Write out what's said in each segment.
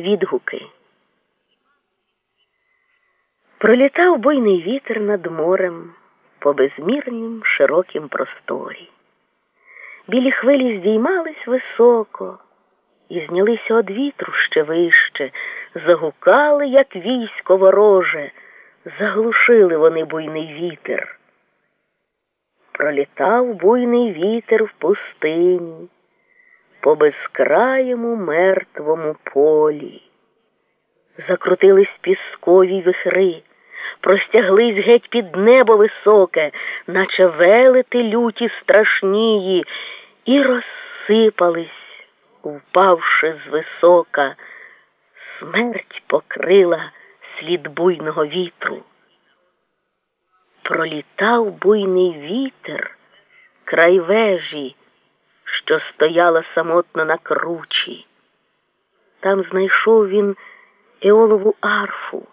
Відгуки. Пролітав буйний вітер над морем по безмірнім широкім просторі. Білі хвилі здіймались високо і знялися од вітру ще вище, загукали, як військо вороже, заглушили вони буйний вітер. Пролітав буйний вітер в пустині по безкраєму мертвому полі. Закрутились піскові вихри, простяглись геть під небо високе, наче велети люті страшнії, і розсипались, впавши з висока, смерть покрила слід буйного вітру. Пролітав буйний вітер край вежі що стояла самотно на кручі. Там знайшов він еолову арфу.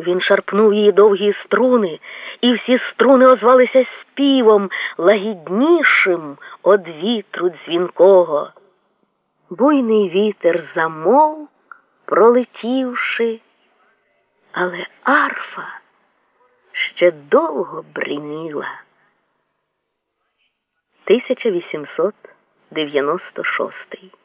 Він шарпнув її довгі струни, і всі струни озвалися співом, лагіднішим од вітру дзвінкого. Буйний вітер замовк, пролетівши, але арфа ще довго бриніла. 1896